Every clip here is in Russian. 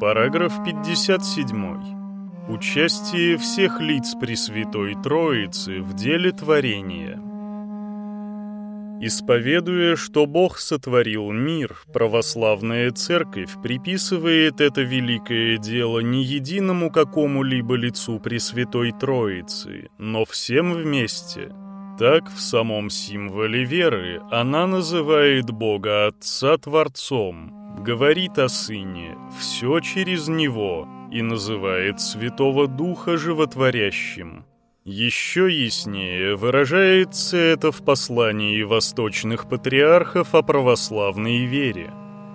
Параграф 57. Участие всех лиц Пресвятой Троицы в деле творения. Исповедуя, что Бог сотворил мир, православная церковь приписывает это великое дело не единому какому-либо лицу Пресвятой Троицы, но всем вместе. Так в самом символе веры она называет Бога Отца Творцом, говорит о Сыне «все через Него» и называет Святого Духа животворящим. Еще яснее выражается это в послании восточных патриархов о православной вере.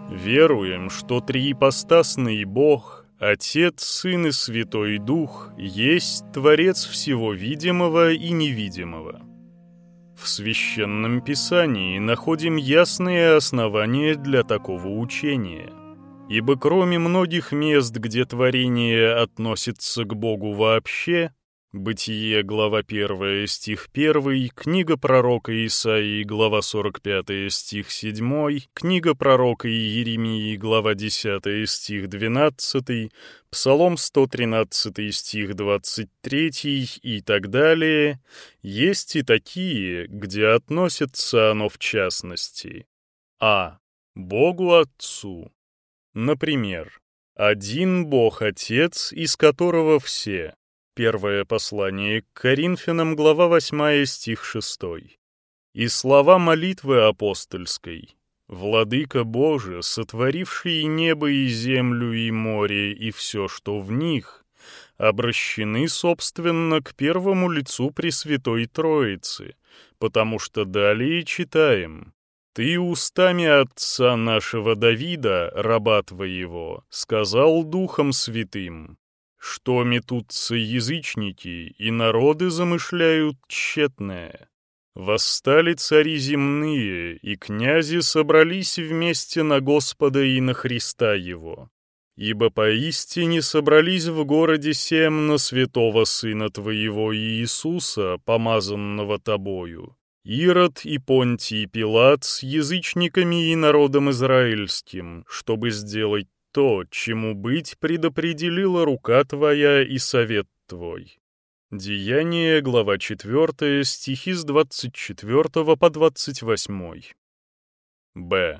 Веруем, что триипостасный Бог, Отец, Сын и Святой Дух, есть Творец всего видимого и невидимого. В Священном Писании находим ясные основания для такого учения. Ибо кроме многих мест, где творение относится к Богу вообще, Бытие, глава 1, стих 1, книга пророка Исаии, глава 45, стих 7, книга пророка Иеремии, глава 10, стих 12, Псалом 113, стих 23 и так далее, есть и такие, где относится оно в частности. А. Богу Отцу. Например, «Один Бог Отец, из которого все» Первое послание к Коринфянам, глава 8, стих 6. И слова молитвы апостольской. «Владыка Боже, сотворивший небо и землю и море и все, что в них, обращены, собственно, к первому лицу Пресвятой Троицы, потому что далее читаем «Ты устами отца нашего Давида, раба твоего, сказал Духом Святым, что метутся язычники, и народы замышляют тщетное. Восстали цари земные, и князи собрались вместе на Господа и на Христа Его. Ибо поистине собрались в городе Сем на святого Сына Твоего Иисуса, помазанного Тобою, Ирод и Понтий Пилат с язычниками и народом израильским, чтобы сделать то, чему быть предопределила рука твоя и совет твой». Деяние, глава 4, стихи с 24 по 28. Б.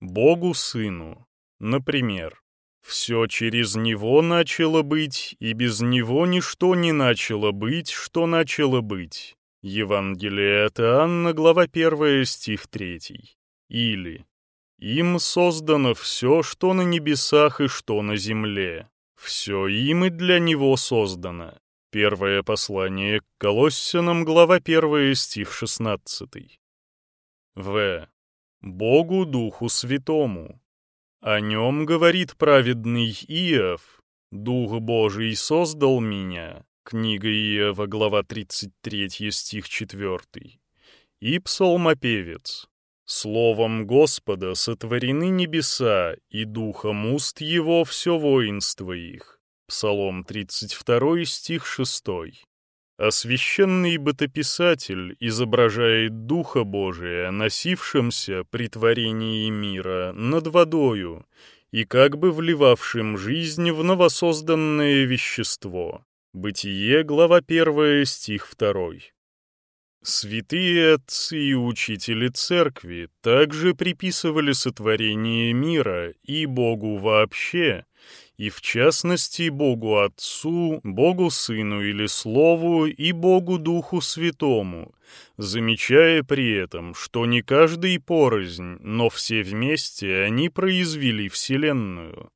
Богу Сыну. Например, «Все через Него начало быть, и без Него ничто не начало быть, что начало быть». Евангелие от Иоанна, глава 1, стих 3. Или им создано все, что на небесах и что на земле. Все им и для него создано. Первое послание к Колоссянам, глава 1, стих 16. В. Богу Духу Святому. О нем говорит праведный Иов. «Дух Божий создал меня». Книга Иова, глава 33, стих 4. И псалмопевец. Словом Господа сотворены небеса, и духом уст его все воинство их. Псалом 32, стих 6. А священный бытописатель изображает Духа Божия, носившимся при творении мира над водою и как бы вливавшим жизнь в новосозданное вещество. Бытие, глава 1, стих 2. Святые отцы и учители церкви также приписывали сотворение мира и Богу вообще, и в частности Богу Отцу, Богу Сыну или Слову и Богу Духу Святому, замечая при этом, что не каждый порознь, но все вместе они произвели Вселенную.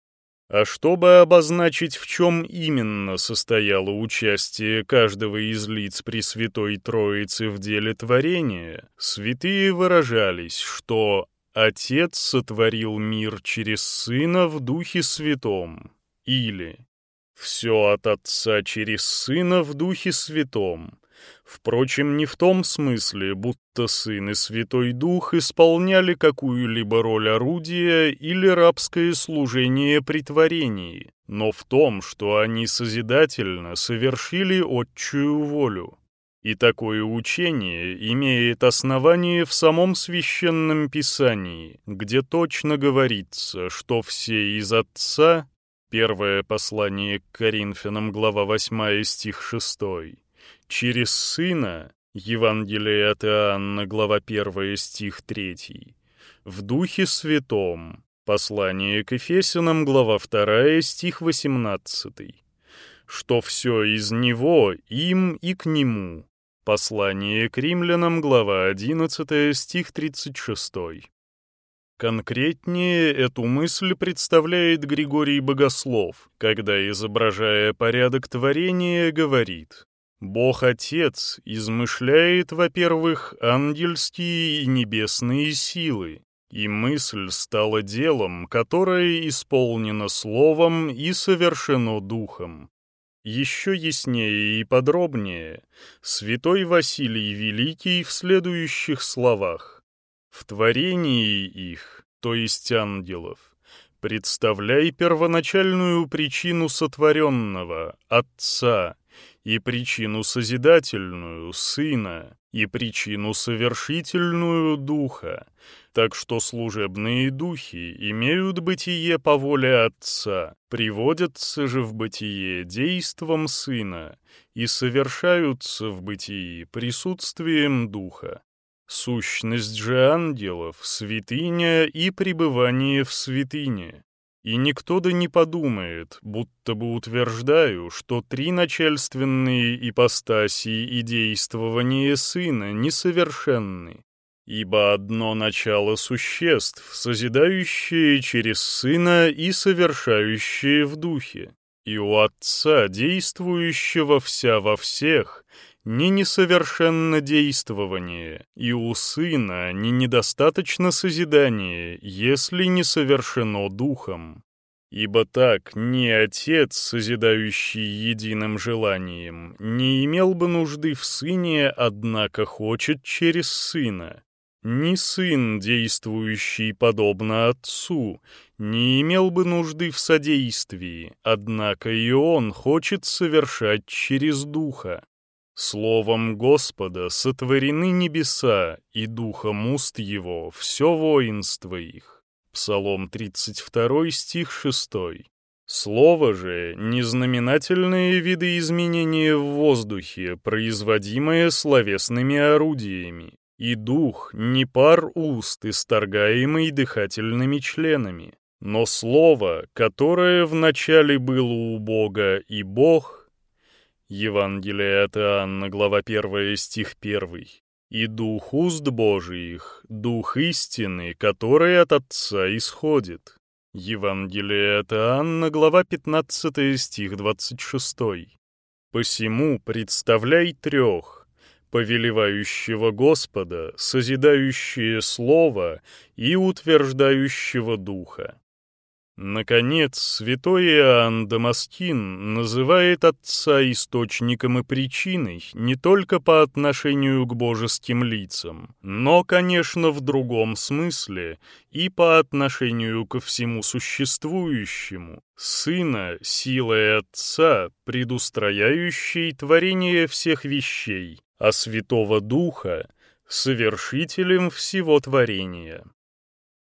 А чтобы обозначить, в чем именно состояло участие каждого из лиц Пресвятой Троицы в деле творения, святые выражались, что «Отец сотворил мир через Сына в Духе Святом» или «Все от Отца через Сына в Духе Святом», Впрочем, не в том смысле, будто Сын и Святой Дух исполняли какую-либо роль орудия или рабское служение при творении, но в том, что они созидательно совершили отчую волю. И такое учение имеет основание в самом Священном Писании, где точно говорится, что все из Отца Первое послание к Коринфянам, глава 8, стих 6. Через Сына, Евангелие от Иоанна, глава 1, стих 3. В Духе Святом, послание к Ефесянам, глава 2, стих 18. Что все из Него, им и к Нему. Послание к римлянам, глава 11, стих 36. Конкретнее эту мысль представляет Григорий Богослов, когда, изображая порядок творения, говорит «Бог Отец измышляет, во-первых, ангельские и небесные силы, и мысль стала делом, которое исполнено словом и совершено духом. Еще яснее и подробнее святой Василий Великий в следующих словах в творении их, то есть ангелов, представляй первоначальную причину сотворенного, Отца, и причину созидательную, Сына, и причину совершительную, Духа, так что служебные духи имеют бытие по воле Отца, приводятся же в бытие действом Сына и совершаются в бытии присутствием Духа. Сущность же ангелов — святыня и пребывание в святыне. И никто да не подумает, будто бы утверждаю, что три начальственные ипостаси и действование Сына несовершенны, ибо одно начало существ, созидающее через Сына и совершающее в Духе, и у Отца, действующего вся во всех, не несовершенно действование, и у сына не недостаточно созидание, если не совершено духом. Ибо так ни отец, созидающий единым желанием, не имел бы нужды в сыне, однако хочет через сына, ни сын, действующий подобно отцу, не имел бы нужды в содействии, однако и он хочет совершать через духа. Словом Господа сотворены небеса, и духом уст его все воинство их. Псалом 32, стих 6. Слово же — незнаменательные виды изменения в воздухе, производимые словесными орудиями, и дух — не пар уст, исторгаемый дыхательными членами, но слово, которое вначале было у Бога, и Бог — Евангелие от Иоанна, глава 1, стих 1. «И дух уст Божиих, дух истины, который от Отца исходит». Евангелие от Иоанна, глава 15, стих 26. «Посему представляй трех, повелевающего Господа, созидающее Слово и утверждающего Духа. Наконец, святой Иоанн Дамаскин называет Отца источником и причиной не только по отношению к божеским лицам, но, конечно, в другом смысле и по отношению ко всему существующему, Сына силой Отца, предустрояющей творение всех вещей, а Святого Духа — совершителем всего творения.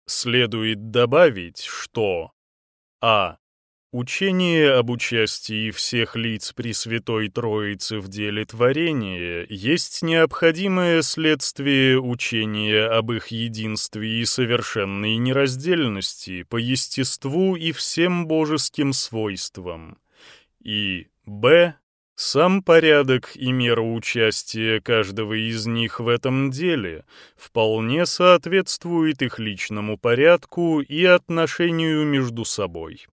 Следует добавить, что а. Учение об участии всех лиц Пресвятой Троицы в деле творения есть необходимое следствие учения об их единстве и совершенной нераздельности по естеству и всем божеским свойствам. И б. Сам порядок и мера участия каждого из них в этом деле вполне соответствует их личному порядку и отношению между собой.